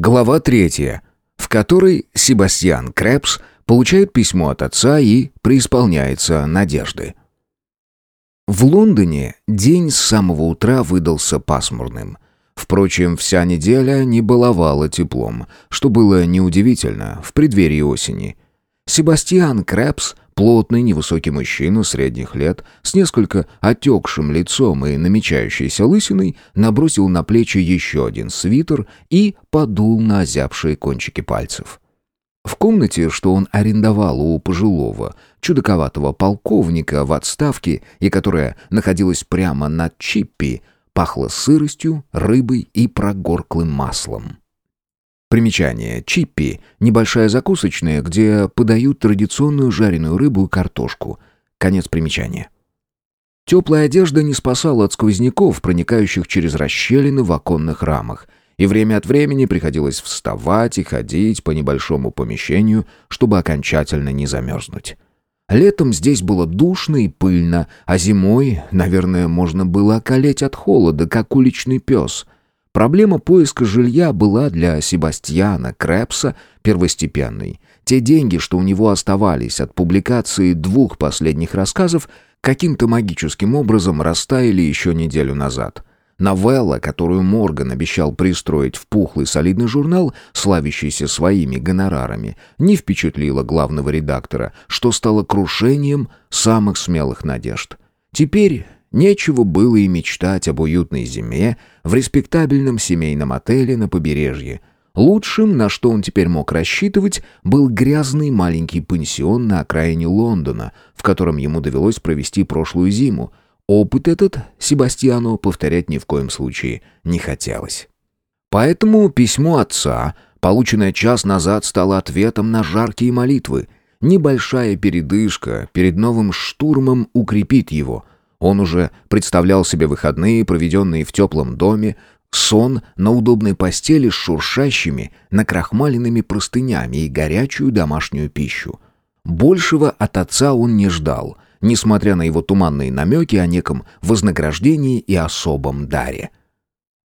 Глава третья, в которой Себастьян Крэпс получает письмо от отца и преисполняется надежды. В Лондоне день с самого утра выдался пасмурным. Впрочем, вся неделя не баловала теплом, что было неудивительно в преддверии осени. Себастьян Крэпс Плотный, невысокий мужчина средних лет, с несколько отекшим лицом и намечающейся лысиной, набросил на плечи еще один свитер и подул на озябшие кончики пальцев. В комнате, что он арендовал у пожилого, чудаковатого полковника в отставке и которая находилась прямо над Чиппи, пахло сыростью, рыбой и прогорклым маслом. Примечание. Чиппи – небольшая закусочная, где подают традиционную жареную рыбу и картошку. Конец примечания. Теплая одежда не спасала от сквозняков, проникающих через расщелины в оконных рамах, и время от времени приходилось вставать и ходить по небольшому помещению, чтобы окончательно не замерзнуть. Летом здесь было душно и пыльно, а зимой, наверное, можно было околеть от холода, как уличный пес – Проблема поиска жилья была для Себастьяна Крэпса первостепенной. Те деньги, что у него оставались от публикации двух последних рассказов, каким-то магическим образом растаяли еще неделю назад. Новелла, которую Морган обещал пристроить в пухлый солидный журнал, славящийся своими гонорарами, не впечатлила главного редактора, что стало крушением самых смелых надежд. Теперь Нечего было и мечтать об уютной зиме в респектабельном семейном отеле на побережье. Лучшим, на что он теперь мог рассчитывать, был грязный маленький пансион на окраине Лондона, в котором ему довелось провести прошлую зиму. Опыт этот Себастьяну повторять ни в коем случае не хотелось. Поэтому письмо отца, полученное час назад, стало ответом на жаркие молитвы. Небольшая передышка перед новым штурмом укрепит его – он уже представлял себе выходные, проведенные в теплом доме, сон на удобной постели с шуршащими, накрахмаленными простынями и горячую домашнюю пищу. Большего от отца он не ждал, несмотря на его туманные намеки о неком вознаграждении и особом даре.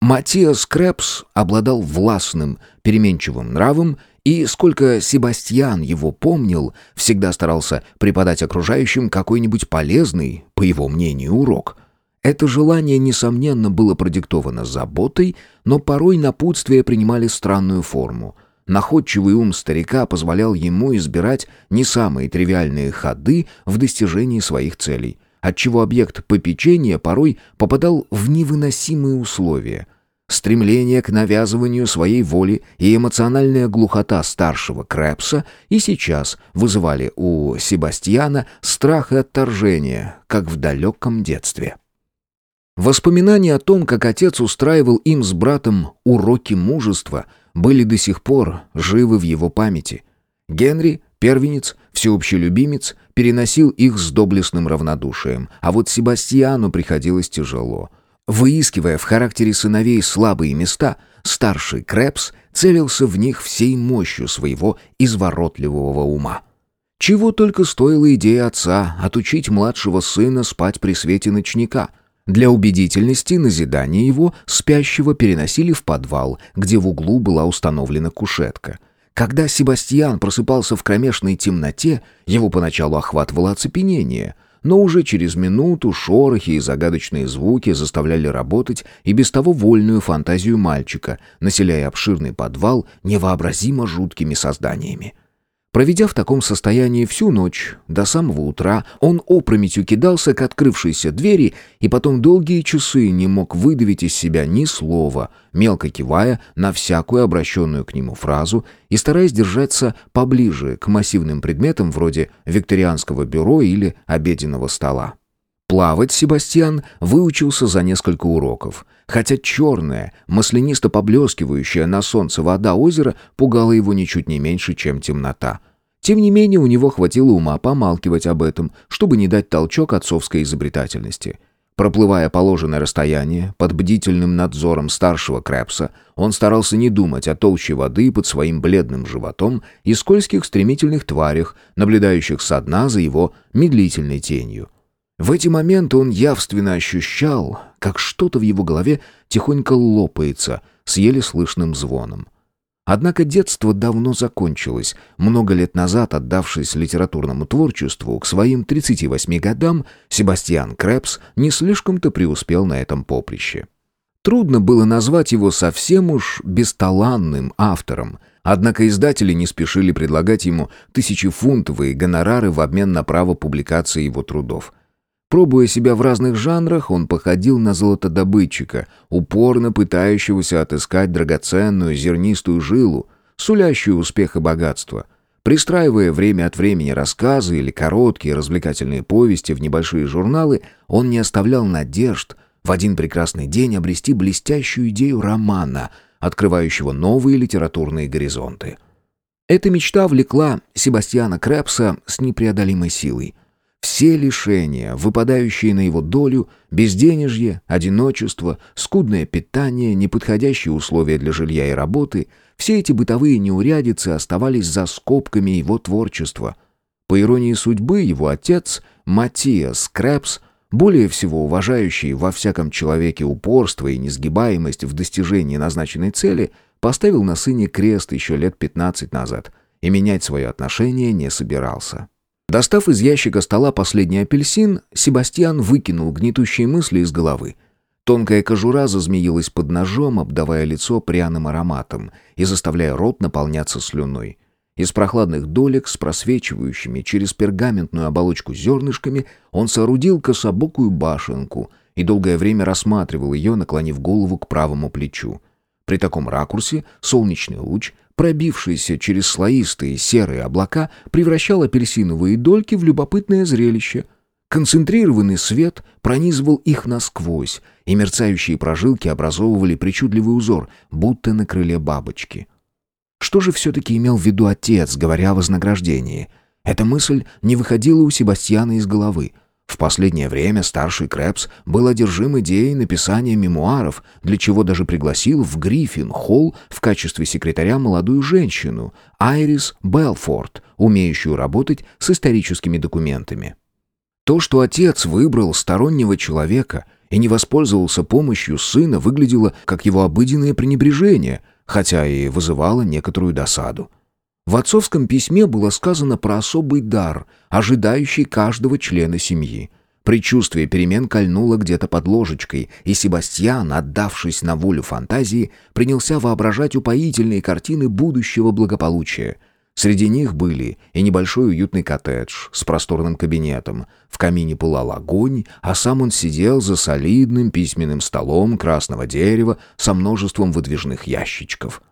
Матиас Крэпс обладал властным, переменчивым нравом и сколько Себастьян его помнил, всегда старался преподать окружающим какой-нибудь полезный, по его мнению, урок. Это желание, несомненно, было продиктовано заботой, но порой напутствия принимали странную форму. Находчивый ум старика позволял ему избирать не самые тривиальные ходы в достижении своих целей, отчего объект попечения порой попадал в невыносимые условия – Стремление к навязыванию своей воли и эмоциональная глухота старшего Крэпса и сейчас вызывали у Себастьяна страх и отторжение, как в далеком детстве. Воспоминания о том, как отец устраивал им с братом уроки мужества, были до сих пор живы в его памяти. Генри, первенец, всеобщий любимец, переносил их с доблестным равнодушием, а вот Себастьяну приходилось тяжело — Выискивая в характере сыновей слабые места, старший Крэпс целился в них всей мощью своего изворотливого ума. Чего только стоила идея отца отучить младшего сына спать при свете ночника. Для убедительности назидание его спящего переносили в подвал, где в углу была установлена кушетка. Когда Себастьян просыпался в кромешной темноте, его поначалу охватывало оцепенение — но уже через минуту шорохи и загадочные звуки заставляли работать и без того вольную фантазию мальчика, населяя обширный подвал невообразимо жуткими созданиями. Проведя в таком состоянии всю ночь, до самого утра, он опрометью кидался к открывшейся двери и потом долгие часы не мог выдавить из себя ни слова, мелко кивая на всякую обращенную к нему фразу и стараясь держаться поближе к массивным предметам вроде викторианского бюро или обеденного стола. Плавать Себастьян выучился за несколько уроков, хотя черная, маслянисто поблескивающая на солнце вода озера пугала его ничуть не меньше, чем темнота. Тем не менее, у него хватило ума помалкивать об этом, чтобы не дать толчок отцовской изобретательности. Проплывая положенное расстояние, под бдительным надзором старшего Крэпса, он старался не думать о толще воды под своим бледным животом и скользких стремительных тварях, наблюдающих со дна за его медлительной тенью – в эти моменты он явственно ощущал, как что-то в его голове тихонько лопается с еле слышным звоном. Однако детство давно закончилось. Много лет назад, отдавшись литературному творчеству, к своим 38 годам Себастьян Крэпс не слишком-то преуспел на этом поприще. Трудно было назвать его совсем уж бесталанным автором, однако издатели не спешили предлагать ему тысячефунтовые гонорары в обмен на право публикации его трудов. Пробуя себя в разных жанрах, он походил на золотодобытчика, упорно пытающегося отыскать драгоценную зернистую жилу, сулящую успех и богатство. Пристраивая время от времени рассказы или короткие развлекательные повести в небольшие журналы, он не оставлял надежд в один прекрасный день обрести блестящую идею романа, открывающего новые литературные горизонты. Эта мечта влекла Себастьяна Крэпса с непреодолимой силой – все лишения, выпадающие на его долю, безденежье, одиночество, скудное питание, неподходящие условия для жилья и работы, все эти бытовые неурядицы оставались за скобками его творчества. По иронии судьбы, его отец, Матиас Крэпс, более всего уважающий во всяком человеке упорство и несгибаемость в достижении назначенной цели, поставил на сыне крест еще лет 15 назад и менять свое отношение не собирался. Достав из ящика стола последний апельсин, Себастьян выкинул гнетущие мысли из головы. Тонкая кожура зазмеилась под ножом, обдавая лицо пряным ароматом и заставляя рот наполняться слюной. Из прохладных долек с просвечивающими через пергаментную оболочку зернышками он соорудил кособокую башенку и долгое время рассматривал ее, наклонив голову к правому плечу. При таком ракурсе солнечный луч пробившийся через слоистые серые облака, превращал апельсиновые дольки в любопытное зрелище. Концентрированный свет пронизывал их насквозь, и мерцающие прожилки образовывали причудливый узор, будто на крыле бабочки. Что же все-таки имел в виду отец, говоря о вознаграждении? Эта мысль не выходила у Себастьяна из головы — в последнее время старший Крэпс был одержим идеей написания мемуаров, для чего даже пригласил в Гриффин-холл в качестве секретаря молодую женщину, Айрис Белфорд, умеющую работать с историческими документами. То, что отец выбрал стороннего человека и не воспользовался помощью сына, выглядело как его обыденное пренебрежение, хотя и вызывало некоторую досаду. В отцовском письме было сказано про особый дар, ожидающий каждого члена семьи. Предчувствие перемен кольнуло где-то под ложечкой, и Себастьян, отдавшись на волю фантазии, принялся воображать упоительные картины будущего благополучия. Среди них были и небольшой уютный коттедж с просторным кабинетом. В камине пылал огонь, а сам он сидел за солидным письменным столом красного дерева со множеством выдвижных ящичков.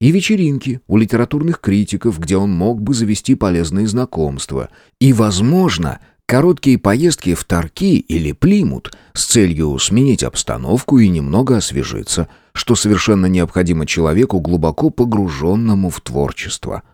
И вечеринки у литературных критиков, где он мог бы завести полезные знакомства. И, возможно, короткие поездки в Тарки или Плимут с целью сменить обстановку и немного освежиться, что совершенно необходимо человеку, глубоко погруженному в творчество.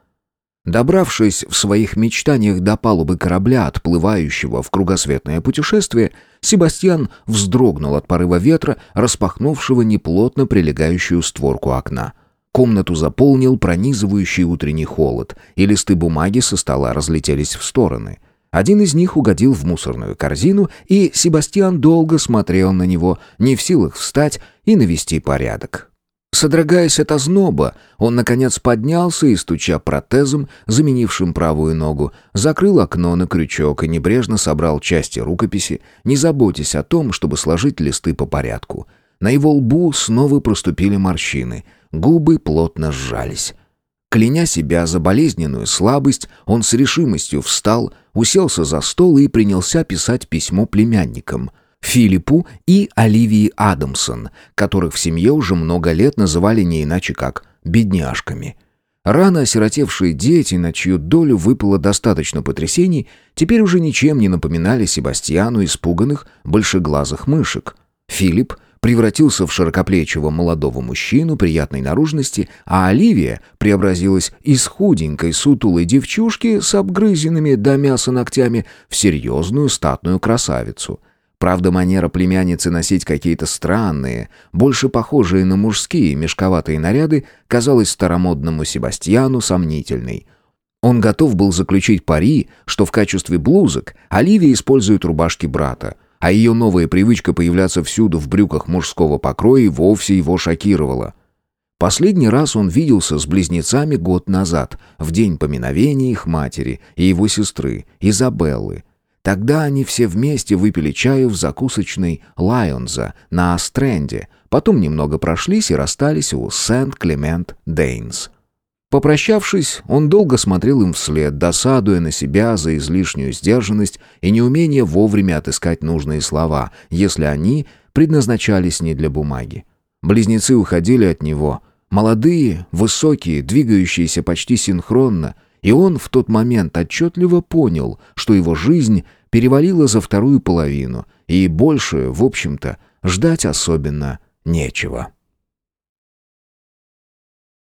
Добравшись в своих мечтаниях до палубы корабля, отплывающего в кругосветное путешествие, Себастьян вздрогнул от порыва ветра, распахнувшего неплотно прилегающую створку окна — Комнату заполнил пронизывающий утренний холод, и листы бумаги со стола разлетелись в стороны. Один из них угодил в мусорную корзину, и Себастьян долго смотрел на него, не в силах встать и навести порядок. Содрогаясь от озноба, он, наконец, поднялся и, стуча протезом, заменившим правую ногу, закрыл окно на крючок и небрежно собрал части рукописи, не заботясь о том, чтобы сложить листы по порядку. На его лбу снова проступили морщины — Губы плотно сжались. Кляня себя за болезненную слабость, он с решимостью встал, уселся за стол и принялся писать письмо племянникам — Филиппу и Оливии Адамсон, которых в семье уже много лет называли не иначе как «бедняжками». Рано осиротевшие дети, на чью долю выпало достаточно потрясений, теперь уже ничем не напоминали Себастьяну испуганных большеглазых мышек. Филипп превратился в широкоплечего молодого мужчину приятной наружности, а Оливия преобразилась из худенькой сутулой девчушки с обгрызенными до мяса ногтями в серьезную статную красавицу. Правда, манера племянницы носить какие-то странные, больше похожие на мужские мешковатые наряды, казалась старомодному Себастьяну сомнительной. Он готов был заключить пари, что в качестве блузок Оливия использует рубашки брата, а ее новая привычка появляться всюду в брюках мужского покроя вовсе его шокировала. Последний раз он виделся с близнецами год назад, в день поминовения их матери и его сестры, Изабеллы. Тогда они все вместе выпили чаю в закусочной Лайонза на Астренде, потом немного прошлись и расстались у Сент-Клемент-Дейнс. Попрощавшись, он долго смотрел им вслед, досадуя на себя за излишнюю сдержанность и неумение вовремя отыскать нужные слова, если они предназначались не для бумаги. Близнецы уходили от него, молодые, высокие, двигающиеся почти синхронно, и он в тот момент отчетливо понял, что его жизнь перевалила за вторую половину, и больше, в общем-то, ждать особенно нечего.